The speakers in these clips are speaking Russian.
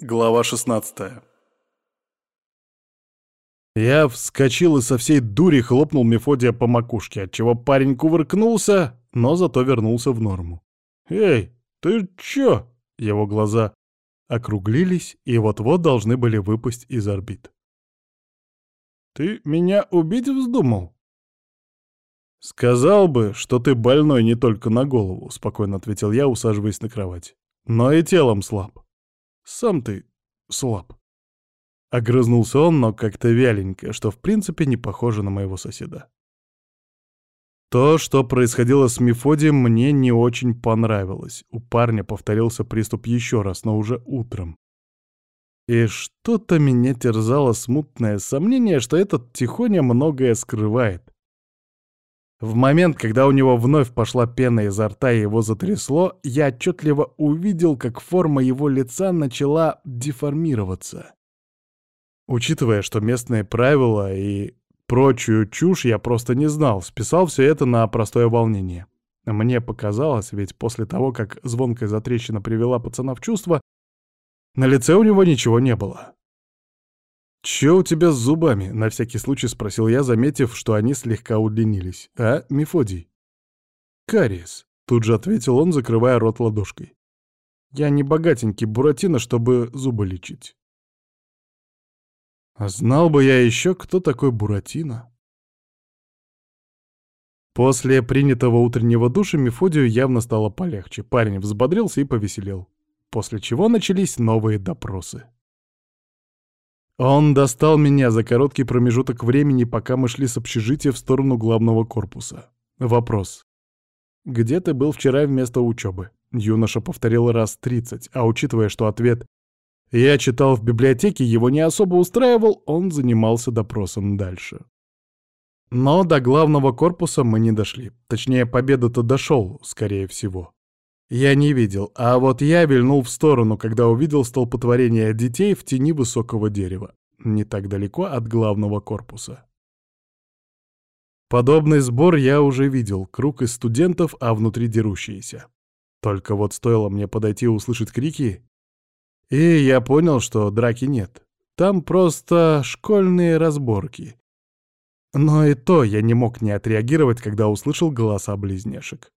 Глава 16 Я вскочил и со всей дури хлопнул Мефодия по макушке, отчего парень кувыркнулся, но зато вернулся в норму. «Эй, ты чё?» Его глаза округлились и вот-вот должны были выпасть из орбит. «Ты меня убить вздумал?» «Сказал бы, что ты больной не только на голову», — спокойно ответил я, усаживаясь на кровать. «Но и телом слаб». Сам ты слаб. Огрызнулся он, но как-то вяленько, что в принципе не похоже на моего соседа. То, что происходило с Мефодием, мне не очень понравилось. У парня повторился приступ еще раз, но уже утром. И что-то меня терзало смутное сомнение, что этот тихоня многое скрывает. В момент, когда у него вновь пошла пена изо рта и его затрясло, я отчетливо увидел, как форма его лица начала деформироваться. Учитывая, что местные правила и прочую чушь я просто не знал, списал все это на простое волнение. Мне показалось, ведь после того, как звонкая затрещина привела пацана в чувство, на лице у него ничего не было. «Чё у тебя с зубами?» — на всякий случай спросил я, заметив, что они слегка удлинились. «А, Мефодий?» «Кариес», — тут же ответил он, закрывая рот ладошкой. «Я не богатенький Буратино, чтобы зубы лечить». А знал бы я еще, кто такой Буратино. После принятого утреннего душа Мефодию явно стало полегче. Парень взбодрился и повеселел. После чего начались новые допросы. Он достал меня за короткий промежуток времени, пока мы шли с общежития в сторону главного корпуса. Вопрос. «Где ты был вчера вместо учебы?» Юноша повторил раз тридцать, а учитывая, что ответ «я читал в библиотеке» его не особо устраивал, он занимался допросом дальше. Но до главного корпуса мы не дошли. Точнее, победа-то дошел, скорее всего. Я не видел, а вот я вильнул в сторону, когда увидел столпотворение детей в тени высокого дерева, не так далеко от главного корпуса. Подобный сбор я уже видел, круг из студентов, а внутри дерущиеся. Только вот стоило мне подойти и услышать крики, и я понял, что драки нет. Там просто школьные разборки. Но и то я не мог не отреагировать, когда услышал голоса близняшек.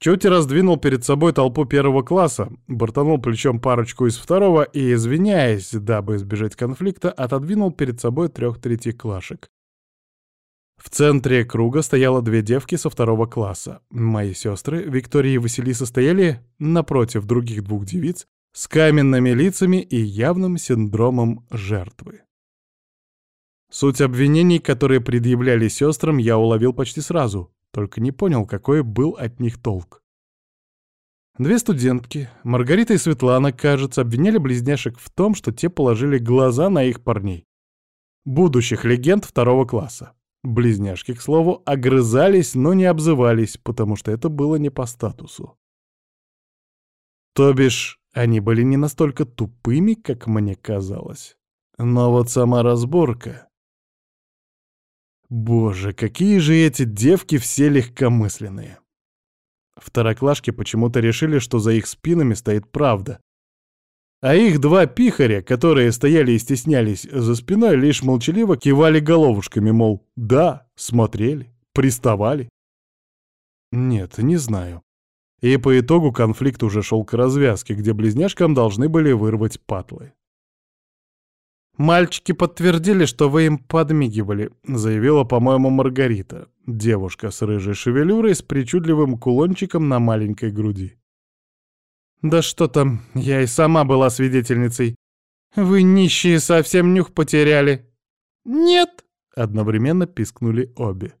Чуть раздвинул перед собой толпу первого класса, бортанул плечом парочку из второго и, извиняясь, дабы избежать конфликта, отодвинул перед собой трех третьеклашек. В центре круга стояло две девки со второго класса. Мои сестры, Виктория и Василиса, стояли напротив других двух девиц с каменными лицами и явным синдромом жертвы. Суть обвинений, которые предъявляли сестрам, я уловил почти сразу только не понял, какой был от них толк. Две студентки, Маргарита и Светлана, кажется, обвиняли близняшек в том, что те положили глаза на их парней. Будущих легенд второго класса. Близняшки, к слову, огрызались, но не обзывались, потому что это было не по статусу. То бишь, они были не настолько тупыми, как мне казалось. Но вот сама разборка... Боже, какие же эти девки все легкомысленные. Второклашки почему-то решили, что за их спинами стоит правда. А их два пихаря, которые стояли и стеснялись за спиной, лишь молчаливо кивали головушками, мол, да, смотрели, приставали. Нет, не знаю. И по итогу конфликт уже шел к развязке, где близняшкам должны были вырвать патлы. «Мальчики подтвердили, что вы им подмигивали», — заявила, по-моему, Маргарита, девушка с рыжей шевелюрой с причудливым кулончиком на маленькой груди. «Да что там, я и сама была свидетельницей. Вы, нищие, совсем нюх потеряли». «Нет!» — одновременно пискнули обе.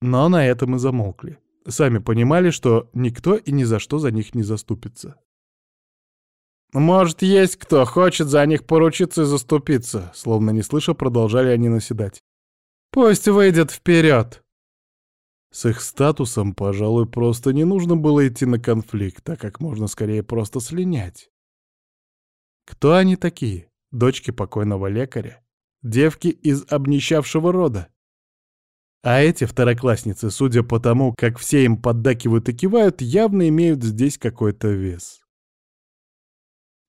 Но на этом и замолкли. Сами понимали, что никто и ни за что за них не заступится. «Может, есть кто хочет за них поручиться и заступиться», словно не слыша, продолжали они наседать. «Пусть выйдет вперед!» С их статусом, пожалуй, просто не нужно было идти на конфликт, а как можно скорее просто слинять. Кто они такие? Дочки покойного лекаря? Девки из обнищавшего рода? А эти второклассницы, судя по тому, как все им поддакивают и кивают, явно имеют здесь какой-то вес.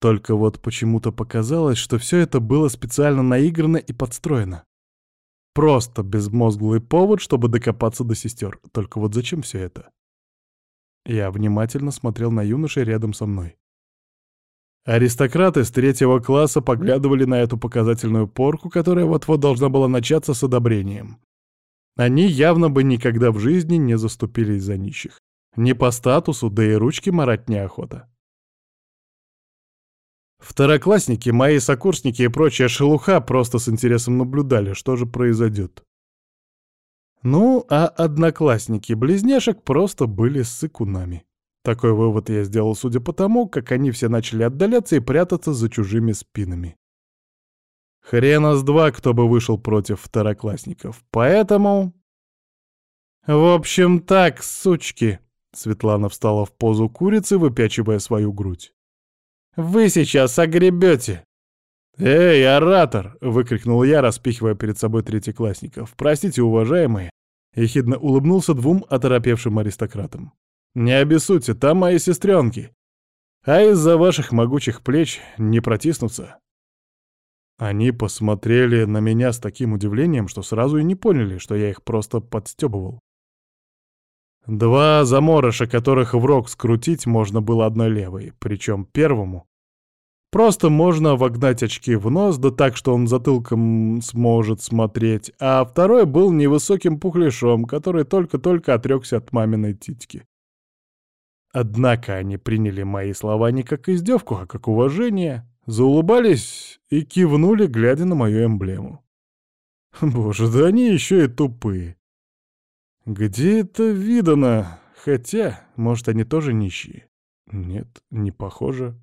Только вот почему-то показалось, что все это было специально наиграно и подстроено. Просто безмозглый повод, чтобы докопаться до сестер. Только вот зачем все это? Я внимательно смотрел на юношей рядом со мной. Аристократы с третьего класса поглядывали на эту показательную порку, которая вот-вот должна была начаться с одобрением. Они явно бы никогда в жизни не заступились за нищих. Не по статусу, да и ручки марать неохота. Второклассники, мои сокурсники и прочая шелуха просто с интересом наблюдали, что же произойдет. Ну, а одноклассники близняшек просто были сыкунами. Такой вывод я сделал, судя по тому, как они все начали отдаляться и прятаться за чужими спинами. Хрена с два, кто бы вышел против второклассников. Поэтому... В общем так, сучки. Светлана встала в позу курицы, выпячивая свою грудь. Вы сейчас огребете!» «Эй, оратор!» — выкрикнул я, распихивая перед собой третьеклассников. «Простите, уважаемые!» — ехидно улыбнулся двум оторопевшим аристократам. «Не обессудьте, там мои сестренки. А из-за ваших могучих плеч не протиснуться». Они посмотрели на меня с таким удивлением, что сразу и не поняли, что я их просто подстебывал. Два заморыша, которых в рог скрутить можно было одной левой, причем первому. Просто можно вогнать очки в нос, да так, что он затылком сможет смотреть, а второй был невысоким пухляшом, который только-только отрекся от маминой титьки. Однако они приняли мои слова не как издевку, а как уважение, заулыбались и кивнули, глядя на мою эмблему. Боже, да они еще и тупые. Где это видано? Хотя, может, они тоже нищие? Нет, не похоже.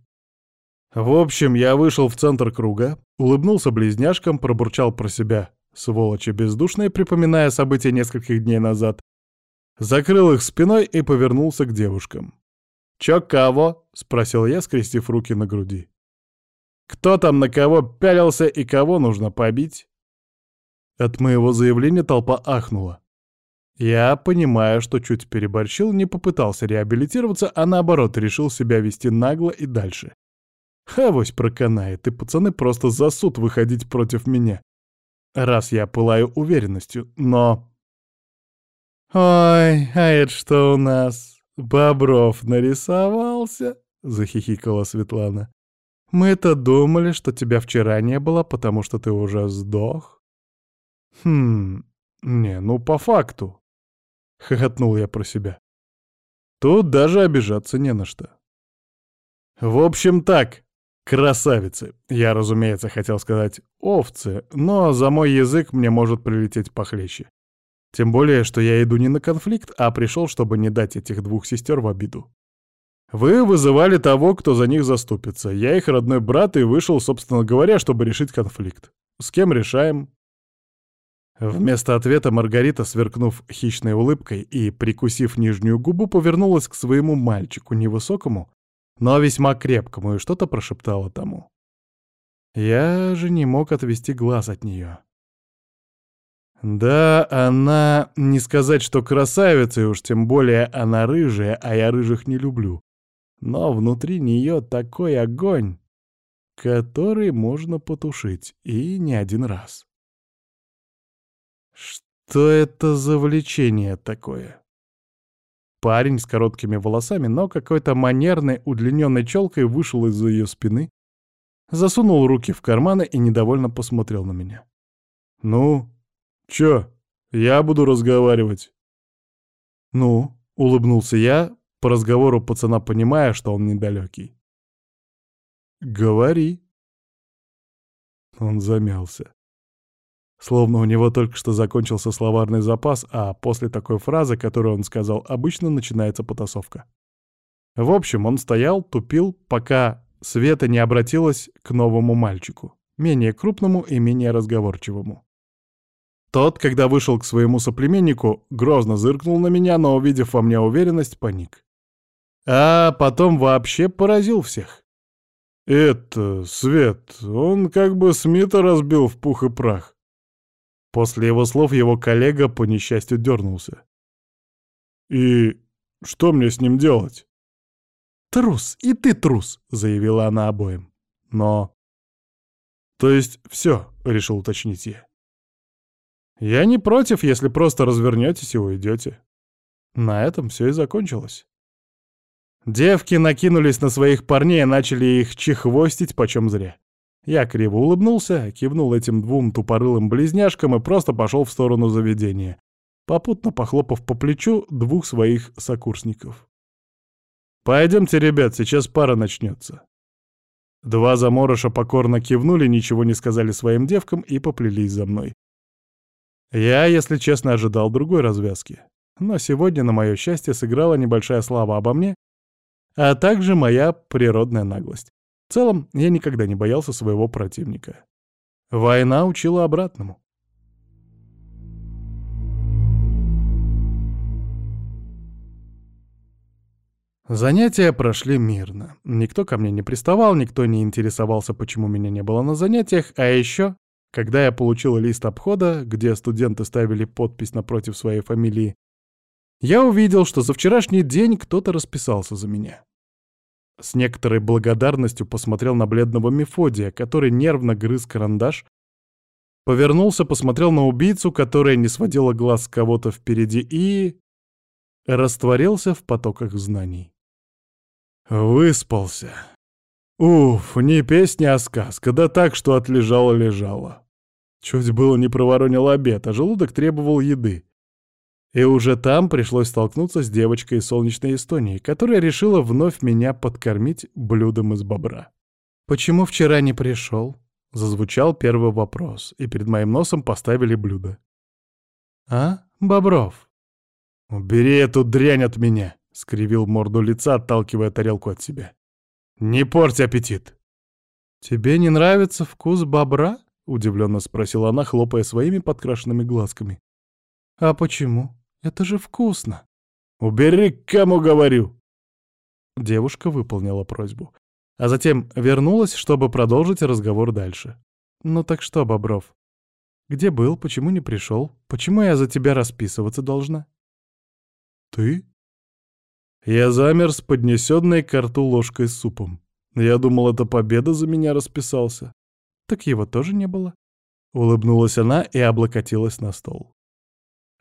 В общем, я вышел в центр круга, улыбнулся близняшкам, пробурчал про себя, сволочи бездушные, припоминая события нескольких дней назад, закрыл их спиной и повернулся к девушкам. «Чё кого?» — спросил я, скрестив руки на груди. «Кто там на кого пялился и кого нужно побить?» От моего заявления толпа ахнула. Я, понимая, что чуть переборщил, не попытался реабилитироваться, а наоборот решил себя вести нагло и дальше. Авось проканает, и пацаны просто за суд выходить против меня. Раз я пылаю уверенностью, но... «Ой, а это что у нас? Бобров нарисовался?» — захихикала Светлана. «Мы-то думали, что тебя вчера не было, потому что ты уже сдох». «Хм, не, ну по факту. — хохотнул я про себя. Тут даже обижаться не на что. В общем так, красавицы. Я, разумеется, хотел сказать овцы, но за мой язык мне может прилететь похлеще. Тем более, что я иду не на конфликт, а пришел, чтобы не дать этих двух сестер в обиду. Вы вызывали того, кто за них заступится. Я их родной брат и вышел, собственно говоря, чтобы решить конфликт. С кем решаем? Вместо ответа Маргарита, сверкнув хищной улыбкой и прикусив нижнюю губу, повернулась к своему мальчику, невысокому, но весьма крепкому, и что-то прошептала тому. Я же не мог отвести глаз от нее. Да, она, не сказать, что красавица, и уж тем более она рыжая, а я рыжих не люблю. Но внутри нее такой огонь, который можно потушить, и не один раз. Что это за влечение такое? Парень с короткими волосами, но какой-то манерной удлиненной челкой вышел из-за ее спины, засунул руки в карманы и недовольно посмотрел на меня. «Ну, чё? Я буду разговаривать». «Ну», — улыбнулся я, по разговору пацана понимая, что он недалекий. «Говори». Он замялся. Словно у него только что закончился словарный запас, а после такой фразы, которую он сказал, обычно начинается потасовка. В общем, он стоял, тупил, пока Света не обратилась к новому мальчику, менее крупному и менее разговорчивому. Тот, когда вышел к своему соплеменнику, грозно зыркнул на меня, но, увидев во мне уверенность, паник. А потом вообще поразил всех. «Это, Свет, он как бы Смита разбил в пух и прах. После его слов его коллега по несчастью дернулся. «И что мне с ним делать?» «Трус, и ты трус!» — заявила она обоим. «Но...» «То есть все?» — решил уточнить я. «Я не против, если просто развернетесь и уйдете». На этом все и закончилось. Девки накинулись на своих парней и начали их чехвостить почем зря. Я криво улыбнулся, кивнул этим двум тупорылым близняшкам и просто пошел в сторону заведения, попутно похлопав по плечу двух своих сокурсников. «Пойдемте, ребят, сейчас пара начнется». Два заморыша покорно кивнули, ничего не сказали своим девкам и поплелись за мной. Я, если честно, ожидал другой развязки. Но сегодня, на мое счастье, сыграла небольшая слава обо мне, а также моя природная наглость. В целом, я никогда не боялся своего противника. Война учила обратному. Занятия прошли мирно. Никто ко мне не приставал, никто не интересовался, почему меня не было на занятиях, а еще, когда я получил лист обхода, где студенты ставили подпись напротив своей фамилии, я увидел, что за вчерашний день кто-то расписался за меня. С некоторой благодарностью посмотрел на бледного Мефодия, который нервно грыз карандаш, повернулся, посмотрел на убийцу, которая не сводила глаз с кого-то впереди и... растворился в потоках знаний. Выспался. Уф, не песня, а сказка, да так, что отлежало-лежало. Чуть было не проворонил обед, а желудок требовал еды. И уже там пришлось столкнуться с девочкой из солнечной Эстонии, которая решила вновь меня подкормить блюдом из бобра. «Почему вчера не пришел?» — зазвучал первый вопрос, и перед моим носом поставили блюдо. «А, Бобров?» «Убери эту дрянь от меня!» — скривил морду лица, отталкивая тарелку от себя. «Не порть аппетит!» «Тебе не нравится вкус бобра?» — удивленно спросила она, хлопая своими подкрашенными глазками. «А почему? Это же вкусно!» «Убери, кому говорю!» Девушка выполнила просьбу, а затем вернулась, чтобы продолжить разговор дальше. «Ну так что, Бобров? Где был, почему не пришел? Почему я за тебя расписываться должна?» «Ты?» Я замер с поднесенной к рту ложкой с супом. Я думал, это победа за меня расписался. Так его тоже не было. Улыбнулась она и облокотилась на стол.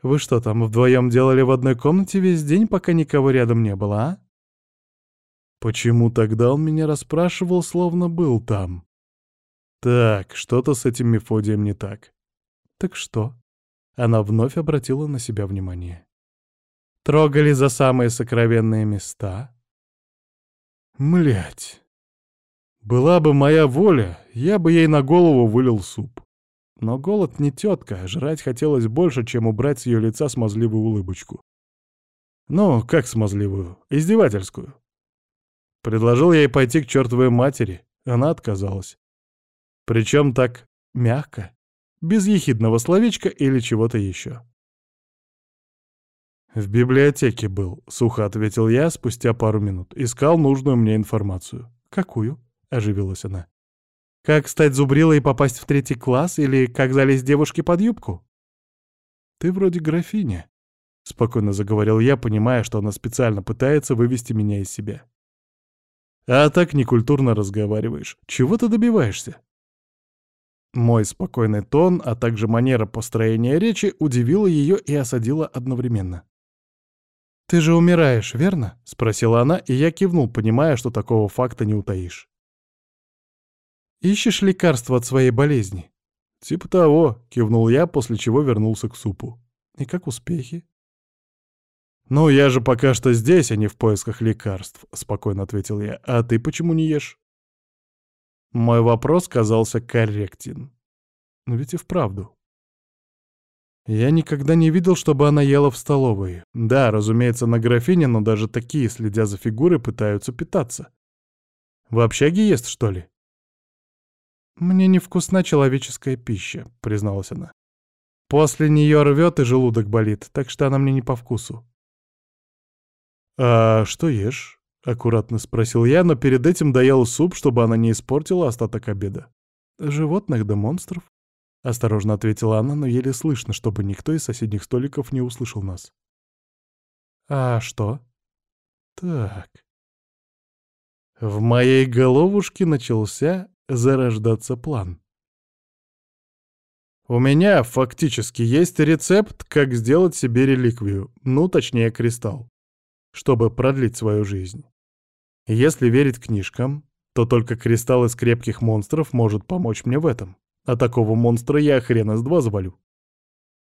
«Вы что там, вдвоем делали в одной комнате весь день, пока никого рядом не было, а?» Почему тогда он меня расспрашивал, словно был там? Так, что-то с этим Мефодием не так. Так что? Она вновь обратила на себя внимание. Трогали за самые сокровенные места. Млять. Была бы моя воля, я бы ей на голову вылил суп. Но голод не тетка, жрать хотелось больше, чем убрать с ее лица смазливую улыбочку. Ну, как смазливую? Издевательскую. Предложил ей пойти к чертовой матери, она отказалась. Причем так мягко, без ехидного словечка или чего-то еще. «В библиотеке был», — сухо ответил я спустя пару минут. Искал нужную мне информацию. «Какую?» — оживилась она. «Как стать зубрилой и попасть в третий класс? Или как залезть девушке под юбку?» «Ты вроде графиня», — спокойно заговорил я, понимая, что она специально пытается вывести меня из себя. «А так некультурно разговариваешь. Чего ты добиваешься?» Мой спокойный тон, а также манера построения речи удивила ее и осадила одновременно. «Ты же умираешь, верно?» — спросила она, и я кивнул, понимая, что такого факта не утаишь. «Ищешь лекарство от своей болезни?» «Типа того», — кивнул я, после чего вернулся к супу. «И как успехи?» «Ну, я же пока что здесь, а не в поисках лекарств», — спокойно ответил я. «А ты почему не ешь?» Мой вопрос казался корректен. Но ведь и вправду. Я никогда не видел, чтобы она ела в столовой. Да, разумеется, на графине, но даже такие, следя за фигурой, пытаются питаться. В общаге ест, что ли? «Мне невкусна человеческая пища», — призналась она. «После нее рвет и желудок болит, так что она мне не по вкусу». «А что ешь?» — аккуратно спросил я, но перед этим доел суп, чтобы она не испортила остаток обеда. «Животных да монстров», — осторожно ответила она, но еле слышно, чтобы никто из соседних столиков не услышал нас. «А что?» «Так...» В моей головушке начался зарождаться план. У меня фактически есть рецепт, как сделать себе реликвию, ну, точнее, кристалл, чтобы продлить свою жизнь. Если верить книжкам, то только кристалл из крепких монстров может помочь мне в этом. А такого монстра я хрена с два завалю.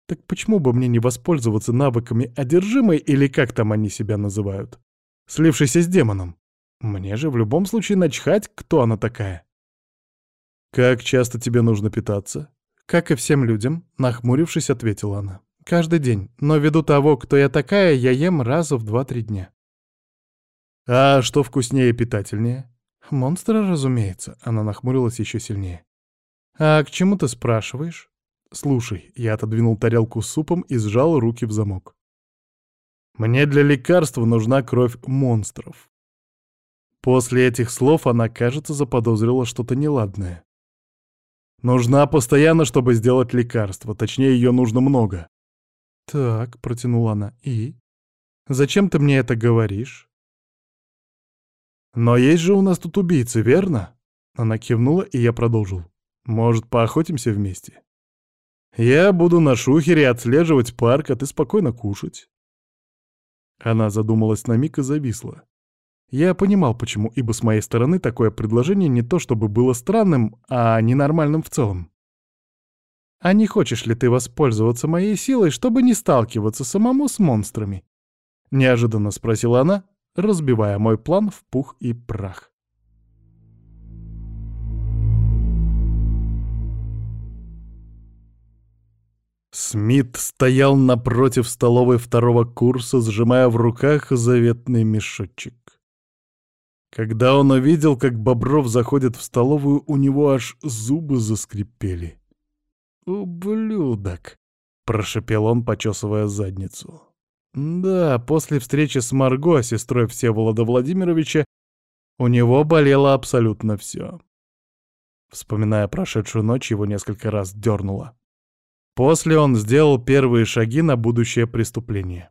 Так почему бы мне не воспользоваться навыками одержимой или как там они себя называют? Слившейся с демоном. Мне же в любом случае начхать, кто она такая. «Как часто тебе нужно питаться?» «Как и всем людям», — нахмурившись, ответила она. «Каждый день, но ввиду того, кто я такая, я ем раз в два-три дня». «А что вкуснее и питательнее?» «Монстра, разумеется», — она нахмурилась еще сильнее. «А к чему ты спрашиваешь?» «Слушай», — я отодвинул тарелку с супом и сжал руки в замок. «Мне для лекарства нужна кровь монстров». После этих слов она, кажется, заподозрила что-то неладное. «Нужна постоянно, чтобы сделать лекарство, точнее, ее нужно много». «Так», — протянула она, — «и? Зачем ты мне это говоришь?» «Но есть же у нас тут убийцы, верно?» Она кивнула, и я продолжил. «Может, поохотимся вместе?» «Я буду на шухере отслеживать парк, а ты спокойно кушать». Она задумалась на миг и зависла. Я понимал, почему, ибо с моей стороны такое предложение не то чтобы было странным, а ненормальным в целом. «А не хочешь ли ты воспользоваться моей силой, чтобы не сталкиваться самому с монстрами?» Неожиданно спросила она, разбивая мой план в пух и прах. Смит стоял напротив столовой второго курса, сжимая в руках заветный мешочек. Когда он увидел, как Бобров заходит в столовую, у него аж зубы заскрипели. «Ублюдок!» — прошепел он, почесывая задницу. Да, после встречи с Марго, сестрой Всеволода Владимировича, у него болело абсолютно все. Вспоминая прошедшую ночь, его несколько раз дернуло. После он сделал первые шаги на будущее преступление.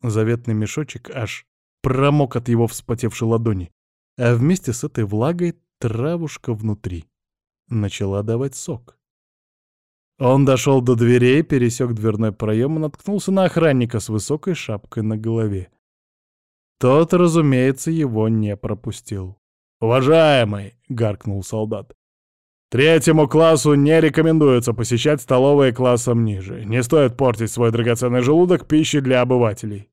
Заветный мешочек аж промок от его вспотевшей ладони, а вместе с этой влагой травушка внутри начала давать сок. Он дошел до дверей, пересек дверной проем и наткнулся на охранника с высокой шапкой на голове. Тот, разумеется, его не пропустил. «Уважаемый!» — гаркнул солдат. «Третьему классу не рекомендуется посещать столовые классом ниже. Не стоит портить свой драгоценный желудок пищей для обывателей».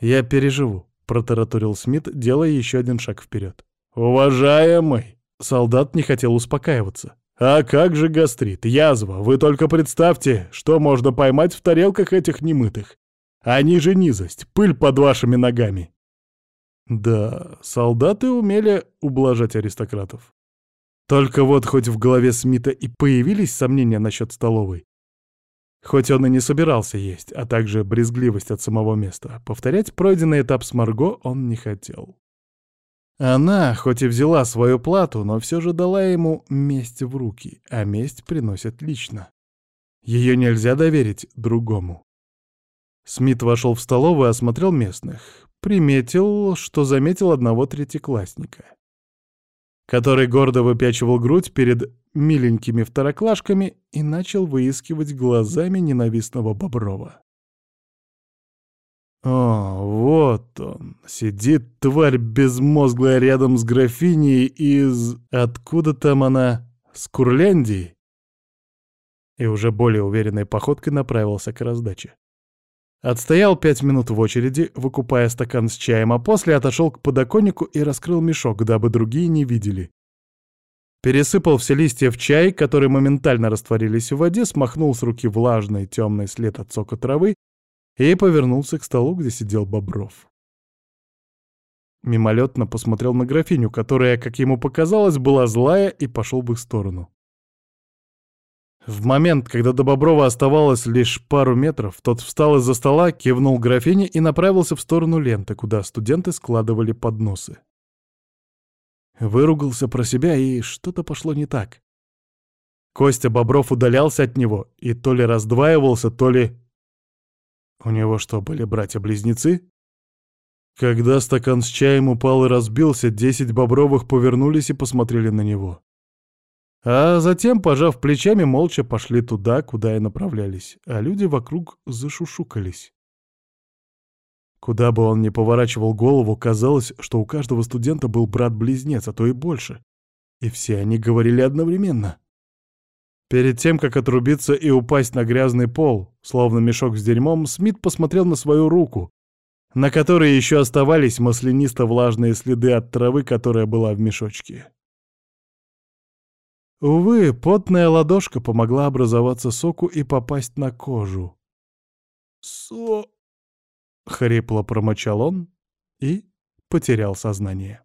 «Я переживу», — протараторил Смит, делая еще один шаг вперед. «Уважаемый!» Солдат не хотел успокаиваться. А как же гастрит, язва? Вы только представьте, что можно поймать в тарелках этих немытых. Они же низость, пыль под вашими ногами. Да, солдаты умели ублажать аристократов. Только вот хоть в голове Смита и появились сомнения насчет столовой. Хоть он и не собирался есть, а также брезгливость от самого места, повторять пройденный этап с Марго он не хотел. Она, хоть и взяла свою плату, но все же дала ему месть в руки, а месть приносит лично. Ее нельзя доверить другому. Смит вошел в столовую и осмотрел местных. Приметил, что заметил одного третьеклассника, который гордо выпячивал грудь перед миленькими второклашками и начал выискивать глазами ненавистного Боброва. О, вот он. Сидит тварь безмозглая рядом с графиней из... Откуда там она? С Курляндии? И уже более уверенной походкой направился к раздаче. Отстоял пять минут в очереди, выкупая стакан с чаем, а после отошел к подоконнику и раскрыл мешок, дабы другие не видели. Пересыпал все листья в чай, которые моментально растворились в воде, смахнул с руки влажный темный след от сока травы и повернулся к столу, где сидел Бобров. Мимолетно посмотрел на графиню, которая, как ему показалось, была злая, и пошел в их сторону. В момент, когда до Боброва оставалось лишь пару метров, тот встал из-за стола, кивнул графине и направился в сторону ленты, куда студенты складывали подносы. Выругался про себя, и что-то пошло не так. Костя Бобров удалялся от него и то ли раздваивался, то ли у него что, были братья-близнецы? Когда стакан с чаем упал и разбился, десять бобровых повернулись и посмотрели на него. А затем, пожав плечами, молча пошли туда, куда и направлялись, а люди вокруг зашушукались. Куда бы он ни поворачивал голову, казалось, что у каждого студента был брат-близнец, а то и больше. И все они говорили одновременно. Перед тем, как отрубиться и упасть на грязный пол, словно мешок с дерьмом, Смит посмотрел на свою руку, на которой еще оставались маслянисто-влажные следы от травы, которая была в мешочке. Увы, потная ладошка помогла образоваться соку и попасть на кожу. «Со...» — хрипло промочал он и потерял сознание.